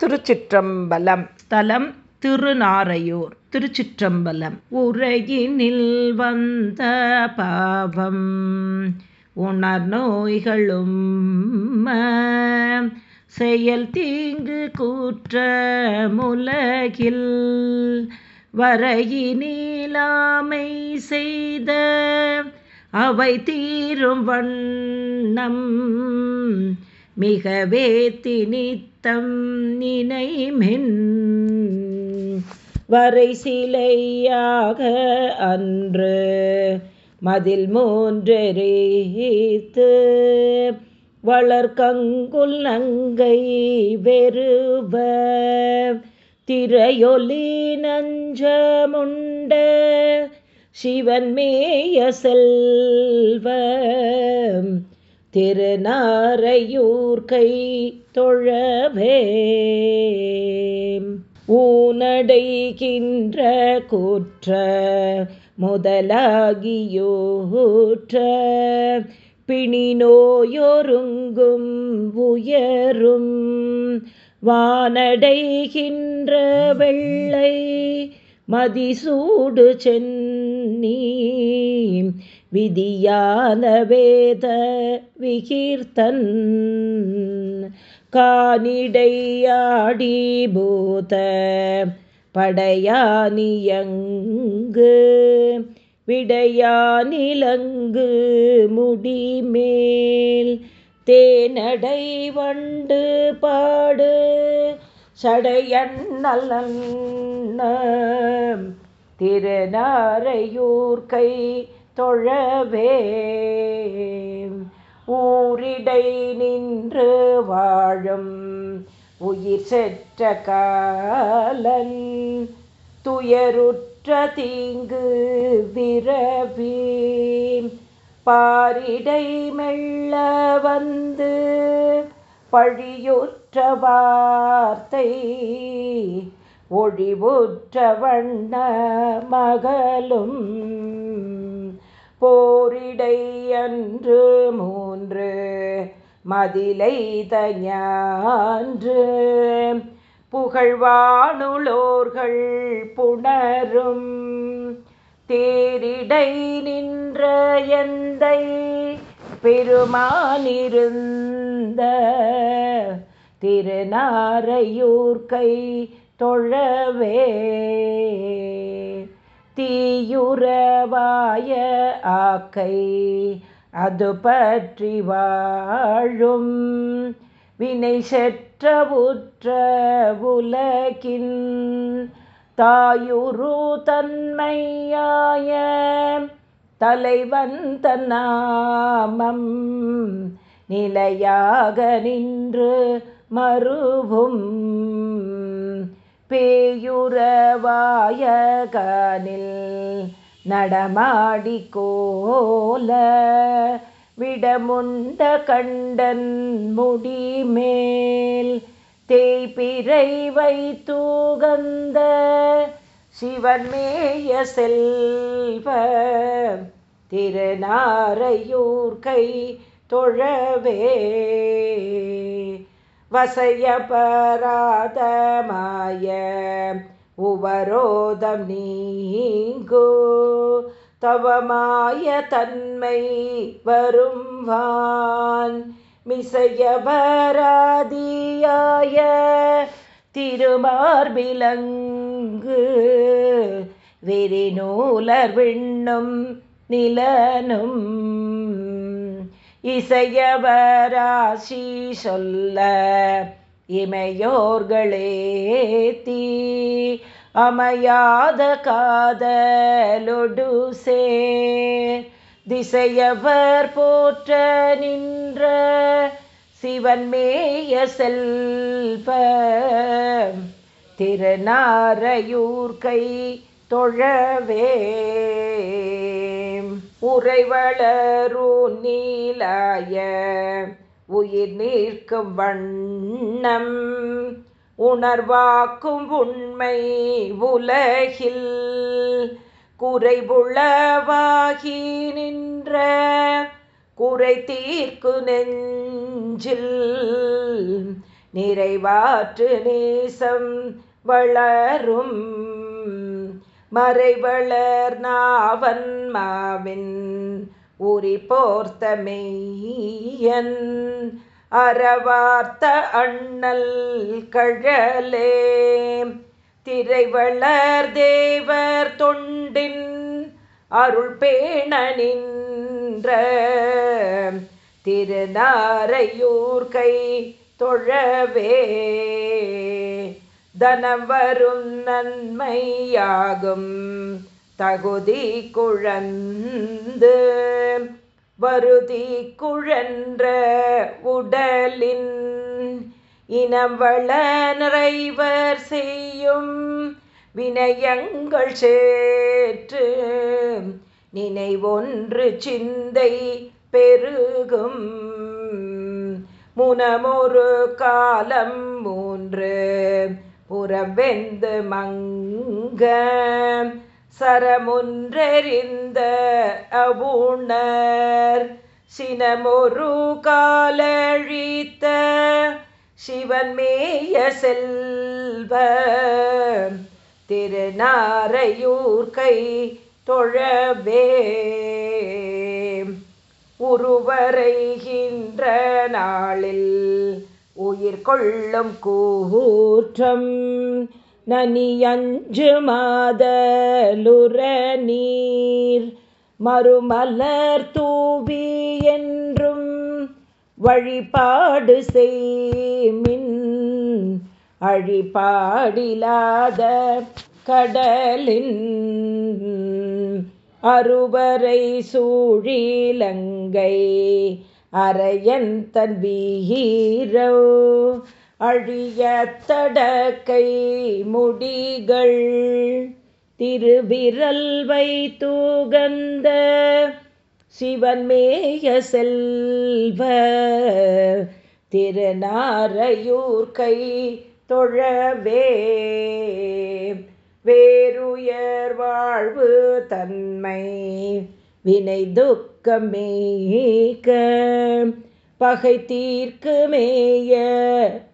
திருச்சிற்றம்பலம். தலம் திருநாரையூர் திருச்சிற்றம்பலம். உரையினில் வந்த பாவம் உணர் நோய்களும் செயல் தீங்கு கூற்ற முலகில் வரையினிலாமை செய்த அவை தீரும் வண்ணம் மிகவே திணித்த திணித்தம் நினைமென் வரை சிலையாக அன்று மதில் மூன்றெறித்து வளர்கங்குல் நங்கை வெறுவ திரையொலி நஞ்சமுண்ட சிவன் மேய செல்வம் திருநாரையூர்கை தொழவே. ஊனடைகின்ற கூற்ற முதலாகியோற்ற. பிணி நோயொருங்கும் உயரும். வானடைகின்ற வெள்ளை மதிசூடு சென்னி. விதியான வேத விகீர்த்தன் கானிடையாடி பூத படையானியங்கு விடையானிலங்கு முடிமேல் தேனடை வண்டு பாடு சடையண்ணலன் திருநாரையூர்கை தொழவே. ஊரிடை நின்று வாழும் உயிர் செற்ற காலன். துயருற்ற தீங்கு விரவி பாரிடை மெல்ல வந்து பழியுற்ற வார்த்தை. ஒழிவுற்ற வண்ண மகளும் போரிடை அன்று மூன்று மதிலை தஞான்று. புகழ்வானுளோர்கள் புணரும் தேரிடை நின்ற எந்தை பெருமானிருந்த. திருநாரையூர்கை தொழவே தீ தீயுறவாய ஆக்கை அது பற்றி வாழும் வினை செற்றவுற்ற உலகின் தாயுரு தன்மையாய தலைவன் தன்னாமம் நிலையாக நின்று மறுவும் பேயுறவாயகனில் நடமாடி கோல விடமுண்ட கண்டன் முடிமேல் தேய்பிரை வைத்தூகந்த சிவன்மேய செல்வ திருநாரையூர்கை தொழவே தொழவே வசையபராதமாய உபரோதம் நீங்கோ தவமாய தன்மை வரும்வான். மிசையபராதியாய திருமார்பிலங்கு வெறிநூலர் விண்ணும் நிலனும் இசையவராசி சொல்ல இமையோர்களே தீ அமையாத காதலொடு சேர் திசையவர் போற்ற நின்ற சிவன்மேய செல்ப திருநாரையூர் கை தொழவே. உறைவளரு நீலாய உயிர் நீர்க்கும் வண்ணம் உணர்வாக்கும் உண்மை உலகில் குறைவுளவாகி நின்ற குறை தீர்க்கு நெஞ்சில் நிறைவாற்று நேசம் வளரும். மறைவளர் நாவன் மாவின் உரி போர்த்த மெய்யன். அறவார்த்த அண்ணல் கழலே திரைவளர் தேவர் தொண்டின் அருள் பேண நின்ற. திருநாரையூர் கை தொழவே தனம் வரும் நன்மையாகும். தகுதி குழந்து வருதி குழன்ற உடலின் இனம் வள நிறைவர் செய்யும் வினயங்கள் சேற்று நினைவொன்று சிந்தை பெருகும். முனமொரு காலம் மூன்று புறவெந்து மங்க சரமுன்றெறிந்த அவுணர். சினமொரு காலழித்த சிவன் மேய செல்வ திருநாரையூர்கை தொழவே. உருவரைகின்ற நாளில் உயிர் கொள்ளும் கூற்றம் நனியஞ்சு மாதலுர நீர் மறுமலர் தூவி என்றும் வழிபாடு செய்மின் அழிபாடிலாத கடலின் அறுவரை சூழிலங்கை அரையன் தன் வீரோ அழிய தடக்கை முடிகள் திருவிரல் வைத்தூகந்த சிவன்மேய செல்வ திருநாரையூர் கை தொழவே வேறுயர் வாழ்வு தன்மை வினை துக்கமேக பகை தீர்க்குமேய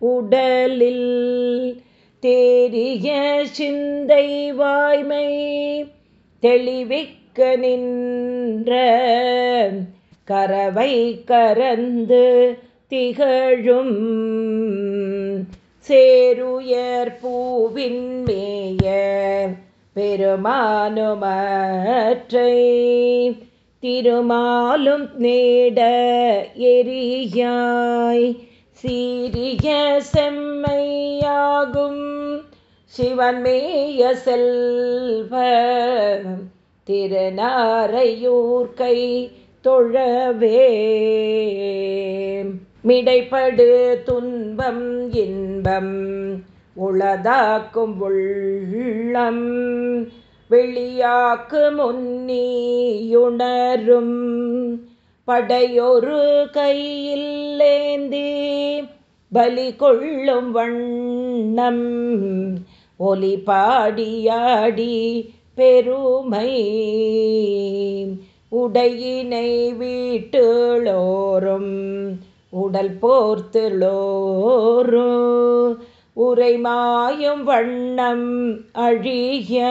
உடலில் தேரிய சிந்தை வாய்மை தெளிவிக்க நின்ற கரவை கரந்து திகழும் சேருயர் பூவின் மேய பெருமானுமற்றை திருமாலும் நேட எரியாய். சீரிய செம்மையாகும் சிவன்மேய செல்வ திருநாரையூர்கை தொழவே மிடைப்படு துன்பம் இன்பம். உளதாக்கும் உள்ளம். வெளியாக்கு முன்னியுணரும். படையொரு கையில்லேந்தி பலி கொள்ளும் வண்ணம். ஒலி பாடியாடி பெருமை. உடையினை வீட்டுளோரும் உடல் போர்த்துளோரும் உரைமாயும் வண்ணம் அழிய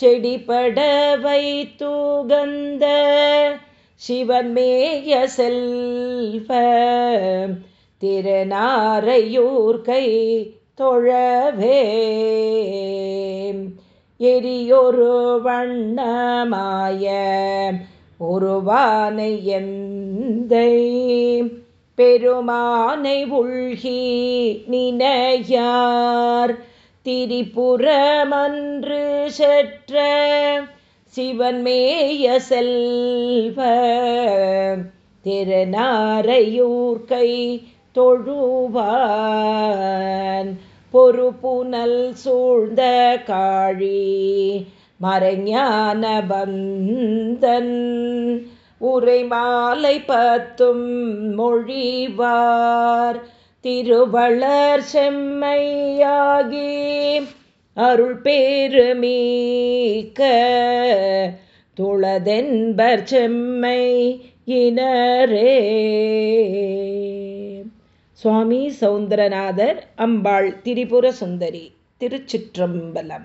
செடிபடவை தூகந்த சிவன்மேய செல்வ திறனாரையூர்கை தொழவே. எரியொரு வண்ணமாய உருவானை எந்தை பெருமானை உள்கி நினையார். திரிபுரமன்று செற்ற சிவன்மேய செல்வ. திருநாரையூர்கை தொழுவான். பொறுப்புனல் சூழ்ந்த காழி மறைஞான பந்தன். உரை மாலை பத்தும் மொழிவார். திருவளர் செம்மையாகி அருள் பேருமீக்க துளதென்பர் செம்மை இனரே சுவாமி சௌந்தரநாதர் அம்பாள் திரிபுர சுந்தரி திருச்சிற்றம்பலம்.